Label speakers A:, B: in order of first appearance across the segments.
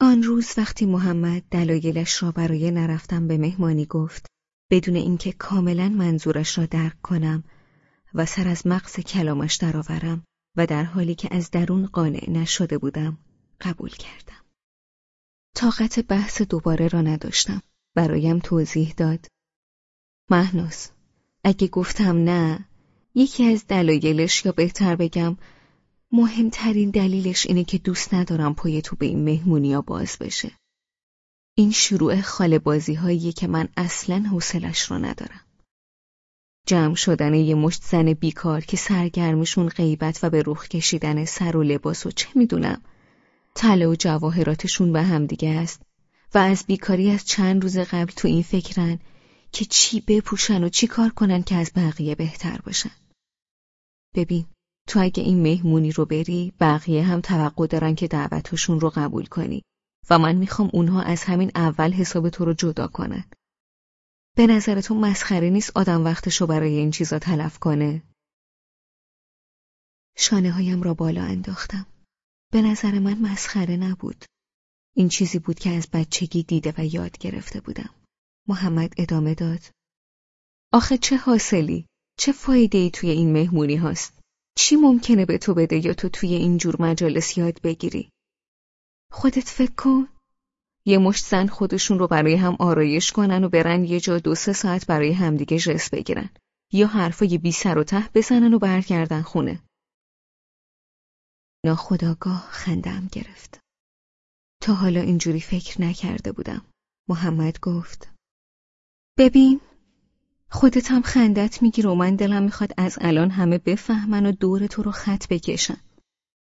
A: آن روز وقتی محمد دلایلش را برای نرفتن به مهمانی گفت بدون اینکه کاملا منظورش را درک کنم و سر از مغز کلامش درآورم و در حالی که از درون قانع نشده بودم قبول کردم. طاقت بحث دوباره را نداشتم. برایم توضیح داد. مهناز اگه گفتم نه یکی از دلایلش یا بهتر بگم مهمترین دلیلش اینه که دوست ندارم پای تو به این مهمونیا باز بشه. این شروع خاله بازی که من اصلا حوصلش رو ندارم. جمع شدن یه مشت زن بیکار که سرگرمشون غیبت و به روخ کشیدن سر و لباس و چه می‌دونم طلا و جواهراتشون به هم دیگه است و از بیکاری از چند روز قبل تو این فکرن که چی بپوشن و چی کار کنن که از بقیه بهتر باشن. ببین تو اگه این مهمونی رو بری بقیه هم توقع دارن که دعوتشون رو قبول کنی و من می‌خوام اونها از همین اول حساب تو رو جدا کنن. به نظر تو مسخره نیست آدم وقتشو برای این چیزا تلف کنه؟ شانه هایم را بالا انداختم. به نظر من مسخره نبود. این چیزی بود که از بچگی دیده و یاد گرفته بودم. محمد ادامه داد. آخه چه حاصلی؟ چه فایده ای توی این مهمونی هاست؟ چی ممکنه به تو بده یا تو توی این جور مجالس یاد بگیری؟ خودت فکر کن. یه مشت زن خودشون رو برای هم آرایش کنن و برن یه جا دو سه ساعت برای همدیگه جس بگیرن. یا حرفای بی سر و ته بزنن و برگردن خونه. ناخداگاه خندم گرفت. تا حالا اینجوری فکر نکرده بودم. محمد گفت ببین خودت هم خندت میگیر و من دلم می‌خواد از الان همه بفهمن و دور تو رو خط بکشن.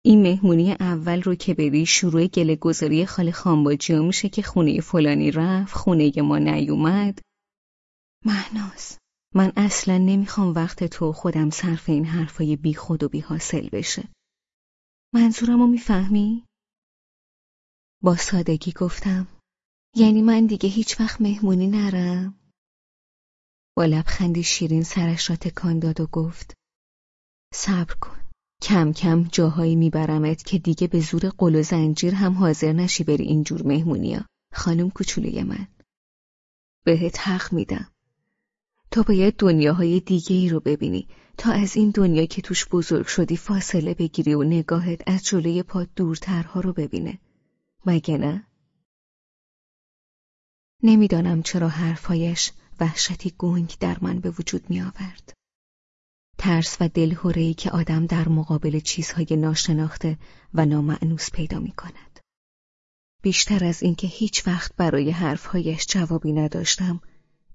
A: این مهمونی اول رو که بری شروع گله گذاری خاله خانباجی میشه که خونه فلانی رفت خونه ما نیومد مهناز من اصلا نمی‌خوام وقت تو خودم صرف این حرفای بی خود و بی حاصل بشه منظورم رو می‌فهمی؟ با سادگی گفتم یعنی من دیگه هیچ وقت مهمونی نرم؟ با لبخندی شیرین سرش را تکان داد و گفت صبر کن. کم کم جاهایی میبرمت که دیگه به زور قل و زنجیر هم حاضر نشی بری اینجور مهمونیا. خانم کوچولوی من. بهت حق میدم. تو باید دنیاهای دیگه ای رو ببینی. تا از این دنیا که توش بزرگ شدی فاصله بگیری و نگاهت از جلوی پاد دورترها رو ببینه. مگه نه؟ نمی‌دانم چرا حرفهایش وحشتی گنگ در من به وجود می آورد. ترس و دلهورهی که آدم در مقابل چیزهای ناشناخته و نامعنوس پیدا می کند. بیشتر از اینکه هیچ وقت برای حرفهایش جوابی نداشتم،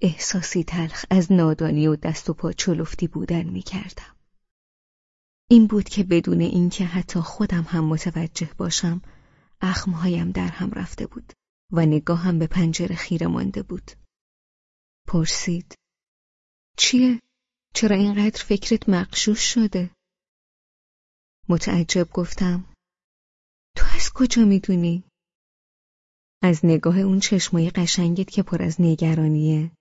A: احساسی تلخ از نادانی و دست و پا چلفتی بودن می کردم. این بود که بدون اینکه حتی خودم هم متوجه باشم، اخمهایم در هم رفته بود و نگاهم به پنجره خیره مانده بود. پرسید چیه؟ چرا اینقدر فکرت مقشوش شده؟ متعجب گفتم تو از کجا می‌دونی؟ از نگاه اون چشمای قشنگت که پر از نگرانیه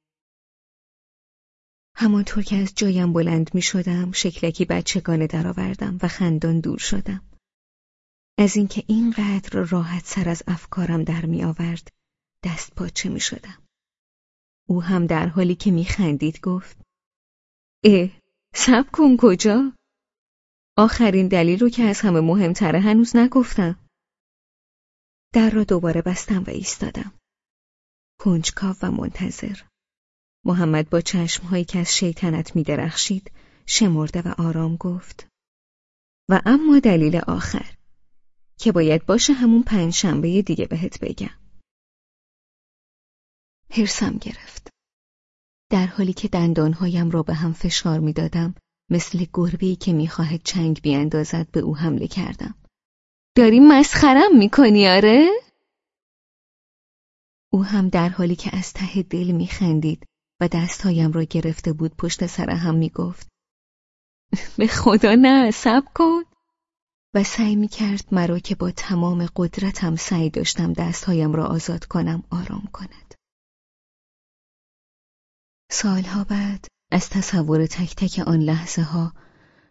A: همانطور که از جایم بلند می شدم شکلکی بچگانه درآوردم و خندان دور شدم از اینکه اینقدر راحت سر از افکارم در می آورد دست پاچه می شدم او هم در حالی که می خندید گفت اه سب کن کجا؟ آخرین دلیل رو که از همه مهمتره هنوز نگفتم. در را دوباره بستم و ایستادم. کنجکاو و منتظر. محمد با چشمهایی که از شیطنت می درخشید شمرده و آرام گفت و اما دلیل آخر که باید باشه همون پنج شنبه دیگه بهت بگم. هرسم گرفت. در حالی که دندانهایم را به هم فشار می‌دادم مثل گربه‌ای که می‌خواهد چنگ بیاندازد به او حمله کردم. داری مسخرم می‌کنی آره؟ او هم در حالی که از ته دل میخندید و دستهایم را گرفته بود پشت سر هم می‌گفت به خدا نه سب کن. و سعی می‌کرد مرا که با تمام قدرتم سعی داشتم دستهایم را آزاد کنم آرام کند. سالها بعد از تصور تک تک آن لحظه ها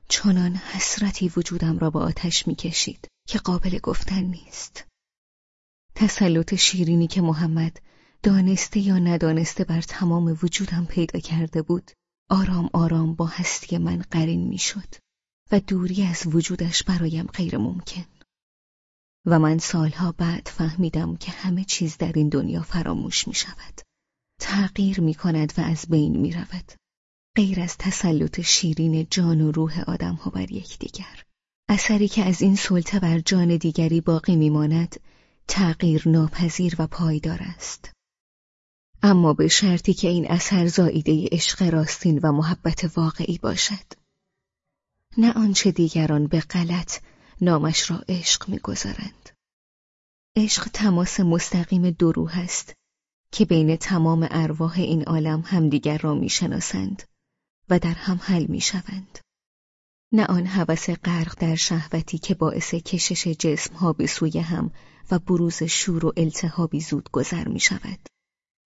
A: چنان حسرتی وجودم را با آتش می‌کشید که قابل گفتن نیست. تسلط شیرینی که محمد دانسته یا ندانسته بر تمام وجودم پیدا کرده بود آرام آرام با هستی من قرین می‌شد و دوری از وجودش برایم غیر ممکن. و من سالها بعد فهمیدم که همه چیز در این دنیا فراموش می شود تغییر می کند و از بین می رود غیر از تسلط شیرین جان و روح آدم ها بر یکدیگر. اثری که از این سلطه بر جان دیگری باقی میماند تغییر ناپذیر و پایدار است. اما به شرطی که این اثر زاییده عشق راستین و محبت واقعی باشد. نه آنچه دیگران به غلط نامش را عشق می‌گذارند. عشق تماس مستقیم دو روح است که بین تمام ارواح این عالم همدیگر را می‌شناسند و در هم حل می‌شوند نه آن هوس غرق در شهوتی که باعث کشش جسمها به سوی هم و بروز شور و التهابی زود گذر می شود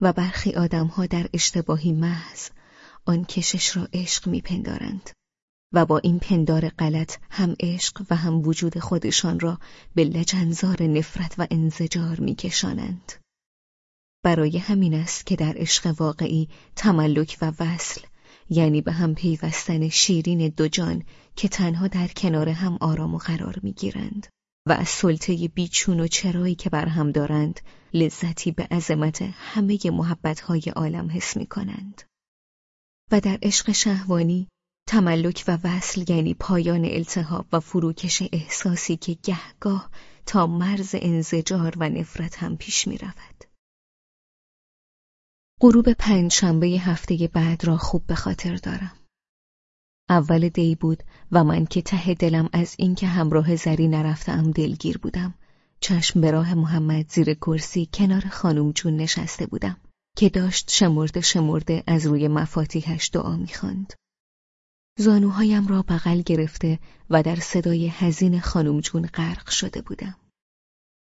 A: و برخی آدمها در اشتباهی محض آن کشش را عشق میپندارند و با این پندار غلط هم عشق و هم وجود خودشان را به لجنزار نفرت و انزجار میکشانند. برای همین است که در عشق واقعی تملک و وصل یعنی به هم پیوستن شیرین دو جان که تنها در کنار هم آرام و قرار می‌گیرند و از سلطه بیچون و چرایی که بر هم دارند لذتی به عظمت همه محبتهای عالم حس می کنند. و در عشق شهوانی تملک و وصل یعنی پایان التهاب و فروکش احساسی که گهگاه تا مرز انزجار و نفرت هم پیش می رود. غروب پنج شنبه هفته بعد را خوب به خاطر دارم. اول دی بود و من که ته دلم از اینکه همراه زری نرفتم دلگیر بودم. چشم به راه محمد زیر کرسی کنار خانم جون نشسته بودم که داشت شمرده شمرده از روی مفاتیحش دعا می‌خواند. زانوهایم را بغل گرفته و در صدای حزین خانم جون غرق شده بودم.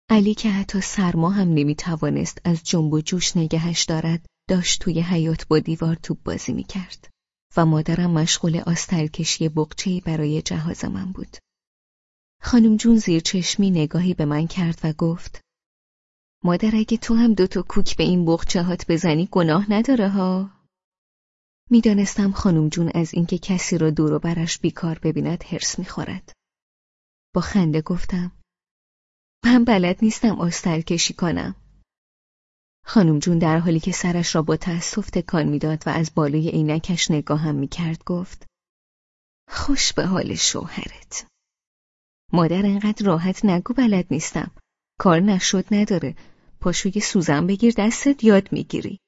A: علی که حتی سرما هم نمی‌توانست از جنب و جوش نگهش دارد داشت توی حیات با دیوار توپ بازی می‌کرد و مادرم مشغول آسترکشی بقچهی برای جهاز من بود. خانم جون زیر چشمی نگاهی به من کرد و گفت مادر اگه تو هم دوتا کوک به این بغچه هات بزنی گناه نداره ها؟ می‌دانستم خانم جون از اینکه کسی را دور و برش بیکار ببیند هرس می‌خورد. با خنده گفتم من بلد نیستم آستر کشی کنم. خانم جون در حالی که سرش را با تأسف تکان می‌داد و از بالای عینکش نگاهم می‌کرد گفت خوش به حال شوهرت. مادر انقدر راحت نگو بلد نیستم. کار نشد نداره. پاشوی سوزن بگیر دستت یاد می‌گیری.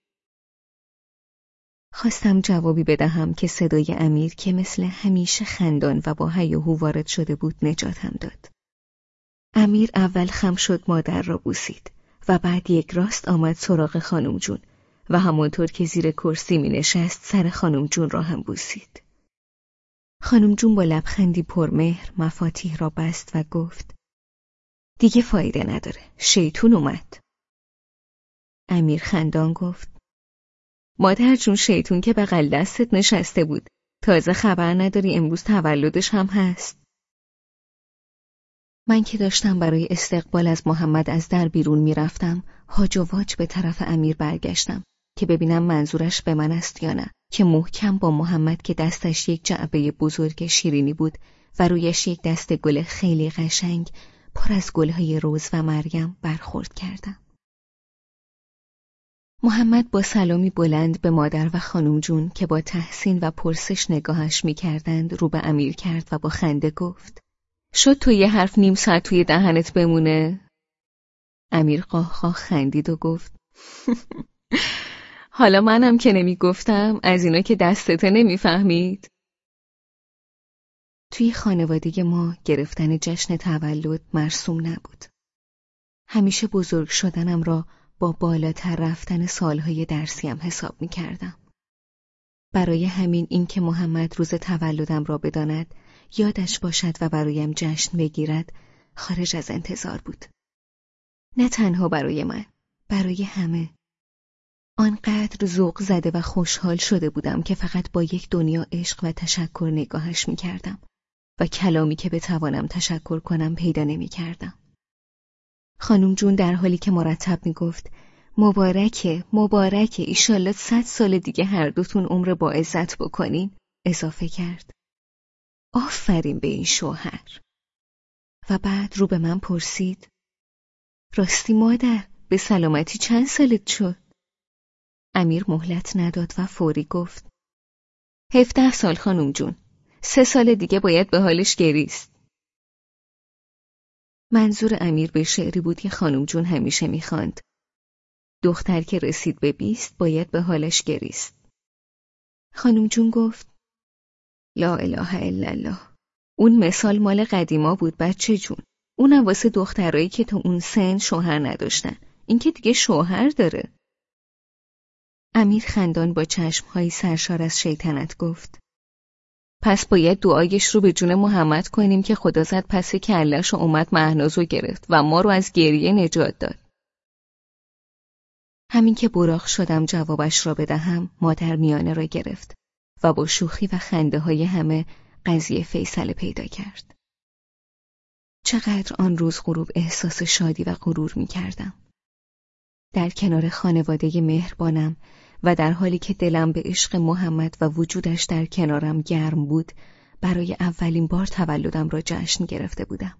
A: خواستم جوابی بدهم که صدای امیر که مثل همیشه خندان و با هیاهو وارد شده بود نجاتم داد. امیر اول خم شد مادر را بوسید. و بعد یک راست آمد سراغ خانم جون و همانطور که زیر کرسی می نشست سر خانم جون را هم بوسید. خانم جون با لبخندی پرمهر مفاتیح را بست و گفت دیگه فایده نداره شیطون اومد. امیر خندان گفت مادر جون شیطون که بغل دستت نشسته بود تازه خبر نداری امروز تولدش هم هست. من که داشتم برای استقبال از محمد از در بیرون می‌رفتم هاج و واج به طرف امیر برگشتم که ببینم منظورش به من است یا نه که محکم با محمد که دستش یک جعبه بزرگ شیرینی بود و رویش یک دست گل خیلی قشنگ پر از گلهای روز و مریم برخورد کردم. محمد با سلامی بلند به مادر و خانم جون که با تحسین و پرسش نگاهش می‌کردند رو به امیر کرد و با خنده گفت شد تو یه حرف نیم ساعت توی دهنت بمونه؟ امیر قاه خندید و گفت حالا منم که نمی‌گفتم از اینا که دستته نمی‌فهمید توی خانوادگی ما گرفتن جشن تولد مرسوم نبود همیشه بزرگ شدنم را با بالاتر رفتن سالهای درسیم حساب می کردم. برای همین اینکه محمد روز تولدم را بداند یادش باشد و برایم جشن بگیرد خارج از انتظار بود. نه تنها برای من، برای همه. آنقدر ذوق زده و خوشحال شده بودم که فقط با یک دنیا عشق و تشکر نگاهش می کردم و کلامی که بتوانم تشکر کنم پیدا نمی کردم. خانم جون در حالی که مرتب می‌گفت مبارکه مبارکه ایشالله صد سال دیگه هر دوتون عمر با عزت بکنین اضافه کرد آفرین به این شوهر. و بعد رو به من پرسید راستی مادر به سلامتی چند سالت شد؟ امیر مهلت نداد و فوری گفت هفته سال خانم جون سه سال دیگه باید به حالش گریست. منظور امیر به شعری بود که خانم جون همیشه می‌خواند دختر که رسید به بیست باید به حالش گریست. خانم جون گفت لا اله الا الله. اون مثال مال قدیما بود بچه جون. اونم واسه دخترایی که تو اون سن شوهر نداشتن. این که دیگه شوهر داره. امیر خندان با چشمهایی سرشار از شیطنت گفت پس باید دعایش رو به جون محمد کنیم که خدا زد پس کلش و اومد مهنازو گرفت و ما رو از گریه نجات داد. همین که براق شدم جوابش را بدهم مادر میانه را گرفت. و با شوخی و خنده های همه قضیه فیصله پیدا کرد. چقدر آن روز غروب احساس شادی و غرور می کردم. در کنار خانواده مهربانم و در حالی که دلم به عشق محمد و وجودش در کنارم گرم بود برای اولین بار تولدم را جشن گرفته بودم.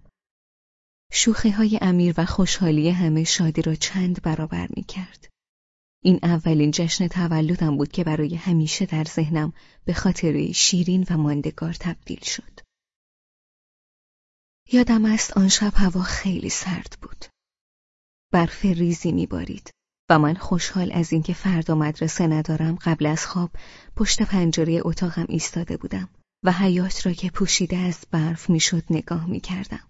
A: شوخی های امیر و خوشحالی همه شادی را چند برابر می کرد. این اولین جشن تولدم بود که برای همیشه در ذهنم به خاطر شیرین و ماندگار تبدیل شد. یادم است آن شب هوا خیلی سرد بود. برف ریزی میبارید و من خوشحال از اینکه فردا مدرسه ندارم قبل از خواب پشت پنجره اتاقم ایستاده بودم و حیات را که پوشیده از برف می‌شد نگاه می‌کردم.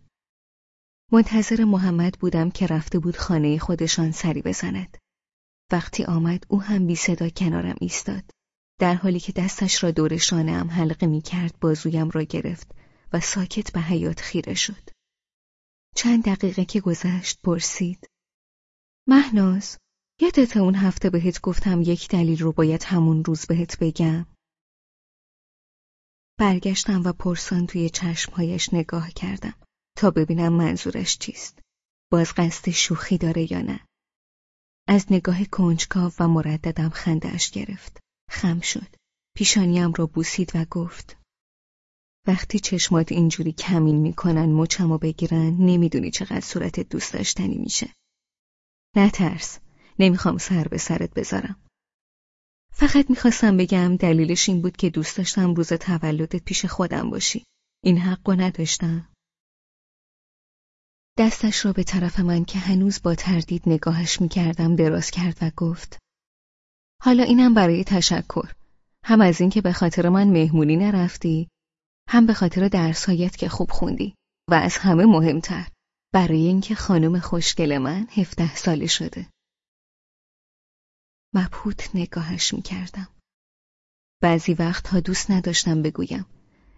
A: منتظر محمد بودم که رفته بود خانه خودشان سری بزند. وقتی آمد او هم بی صدا کنارم ایستاد. در حالی که دستش را دور شانهام حلقه می کرد بازویم را گرفت و ساکت به حیات خیره شد. چند دقیقه که گذشت پرسید. مهناز یادت اون هفته بهت گفتم یک دلیل رو باید همون روز بهت بگم؟ برگشتم و پرسان توی چشمهایش نگاه کردم تا ببینم منظورش چیست. باز قصد شوخی داره یا نه. از نگاه کنجکاو و مرددم خندهاش گرفت. خم شد. پیشانیم را بوسید و گفت وقتی چشمات اینجوری کمین می‌کنن مچمو بگیرن نمی‌دونی چقدر صورتت دوست داشتنی میشه. نترس. نمی‌خوام سر به سرت بذارم. فقط می‌خواستم بگم دلیلش این بود که دوست داشتم روز تولدت پیش خودم باشی. این حقو نداشتم. دستش را به طرف من که هنوز با تردید نگاهش می‌کردم دراز کرد و گفت حالا اینم برای تشکر. هم از اینکه به خاطر من مهمونی نرفتی هم به خاطر درسهایت که خوب خوندی و از همه مهمتر. برای اینکه خانم خوشگل من هفته ساله شده. مبهوت نگاهش می‌کردم. بعضی وقتها دوست نداشتم بگویم.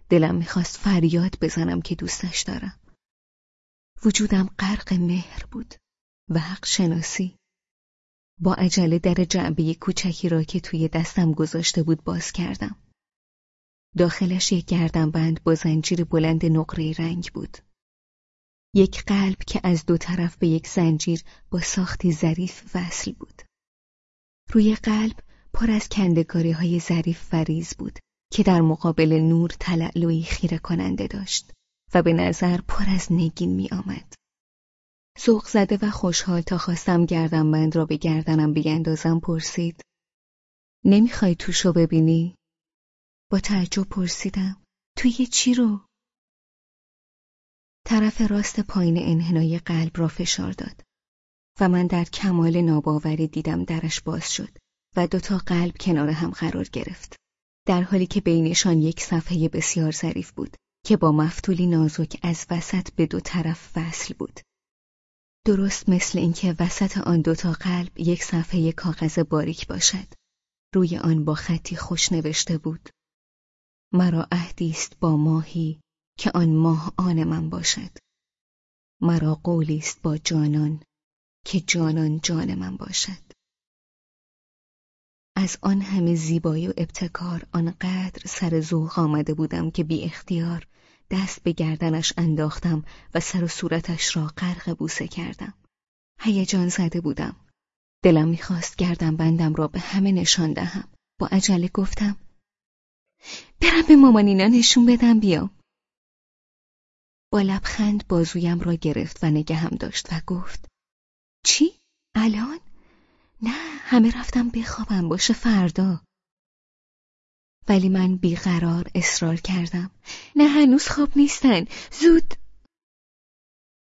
A: دلم می‌خواست فریاد بزنم که دوستش دارم. وجودم غرق مهر بود و حق شناسی. با عجله در جعبه کوچکی را که توی دستم گذاشته بود باز کردم. داخلش یک بند با زنجیر بلند نقره رنگ بود. یک قلب که از دو طرف به یک زنجیر با ساختی ظریف وصل بود. روی قلب پر از کندکاری های ظریف و ریز بود که در مقابل نور تلعلوی خیره کننده داشت. و به نظر پر از نگین می آمد. زوق زده و خوشحال تا خواستم گردم بند را به گردنم بیندازم پرسید. نمی‌خوای توشو ببینی؟ با تعجب پرسیدم. توی چی رو؟ طرف راست پایین انحنای قلب را فشار داد و من در کمال ناباوری دیدم درش باز شد و دوتا قلب کنار هم قرار گرفت. در حالی که بینشان یک صفحه بسیار ظریف بود که با مفتولی نازک از وسط به دو طرف وصل بود. درست مثل اینکه وسط آن دوتا قلب یک صفحه کاغذ باریک باشد. روی آن با خطی خوش نوشته بود. مرا عهدی است با ماهی که آن ماه آن من باشد. مرا قولی است با جانان که جانان جان من باشد. از آن همه زیبایی و ابتکار آنقدر سر ذوق آمده بودم که بی اختیار دست به گردنش انداختم و سر و صورتش را غرق بوسه کردم. هیجان زده بودم. دلم می‌خواست گردم بندم را به همه نشان دهم. با عجله گفتم برم به مامانینا نشون بدم بیام. با لبخند بازویم را گرفت و نگهم داشت و گفت چی؟ الان؟ نه همه رفتم بخوابم باشه فردا. ولی من بیقرار اصرار کردم. نه هنوز خواب نیستن. زود.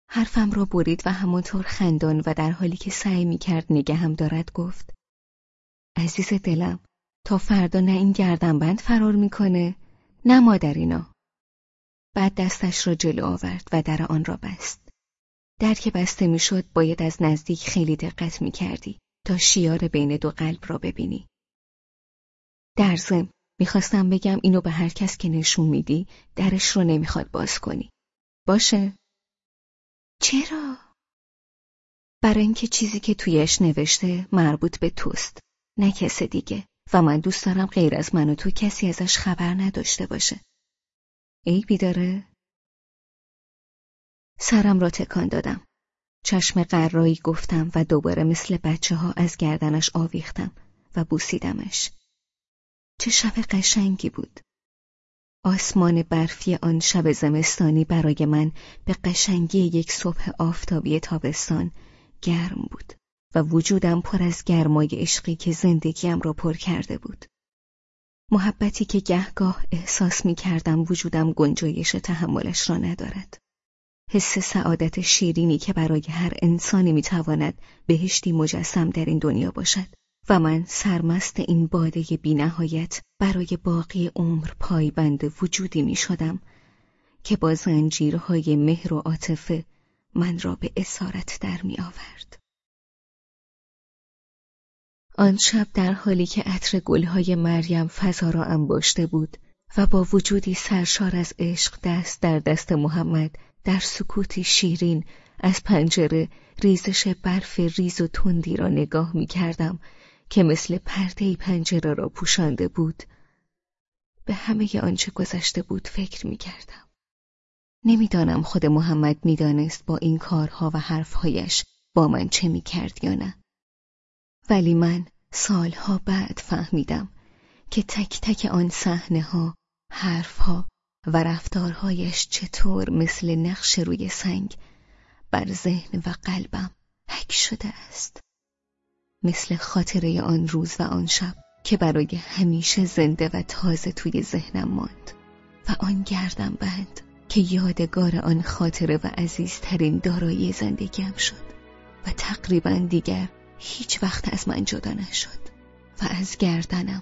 A: حرفم را برید و همانطور خندان و در حالی که سعی می کرد نگهم دارد گفت عزیز دلم تا فردا نه این گردنبند فرار می‌کنه نه مادرینا بعد دستش را جلو آورد و در آن را بست. در که بسته می‌شد باید از نزدیک خیلی دقت می کردی تا شیار بین دو قلب را ببینی. در ضمن می‌خواستم بگم اینو به هر کس که نشون میدی درش رو نمی‌خواد باز کنی. باشه؟ چرا؟ برای اینکه چیزی که تویش نوشته مربوط به توست نه کس دیگه. و من دوست دارم غیر از من و تو کسی ازش خبر نداشته باشه. ای بیداره؟ سرم را تکان دادم. چشم قرایی گفتم و دوباره مثل بچه ها از گردنش آویختم و بوسیدمش. چه شب قشنگی بود آسمان برفی آن شب زمستانی برای من به قشنگی یک صبح آفتابی تابستان گرم بود و وجودم پر از گرمای عشقی که زندگیم را پر کرده بود. محبتی که گهگاه احساس می کردم وجودم گنجایش تحملش را ندارد. حس سعادت شیرینی که برای هر انسانی می تواند بهشتی مجسم در این دنیا باشد. و من سرمست این باده بینهایت برای باقی عمر پایبند وجودی می شدم که با زنجیرهای مهر و عاطفه من را به اسارت در می آورد. آن شب در حالی که عطر گلهای مریم فضا را انباشته بود و با وجودی سرشار از عشق دست در دست محمد در سکوتی شیرین از پنجره ریزش برف ریز و تندی را نگاه می کردم که مثل پرده پنجره را پوشانده بود به همه آنچه گذشته بود فکر می کردم. نمی‌دانم خود محمد می‌دانست با این کارها و حرفهایش با من چه می کرد یا نه. ولی من سالها بعد فهمیدم که تک تک آن صحنه ها، حرفها و رفتارهایش چطور مثل نقش روی سنگ بر ذهن و قلبم حک شده است. مثل خاطره آن روز و آن شب که برای همیشه زنده و تازه توی ذهنم ماند. و آن گردم بند که یادگار آن خاطره و عزیزترین دارایی زندگیم شد. و تقریبا دیگر هیچ وقت از من جدا نشد. و از گردنم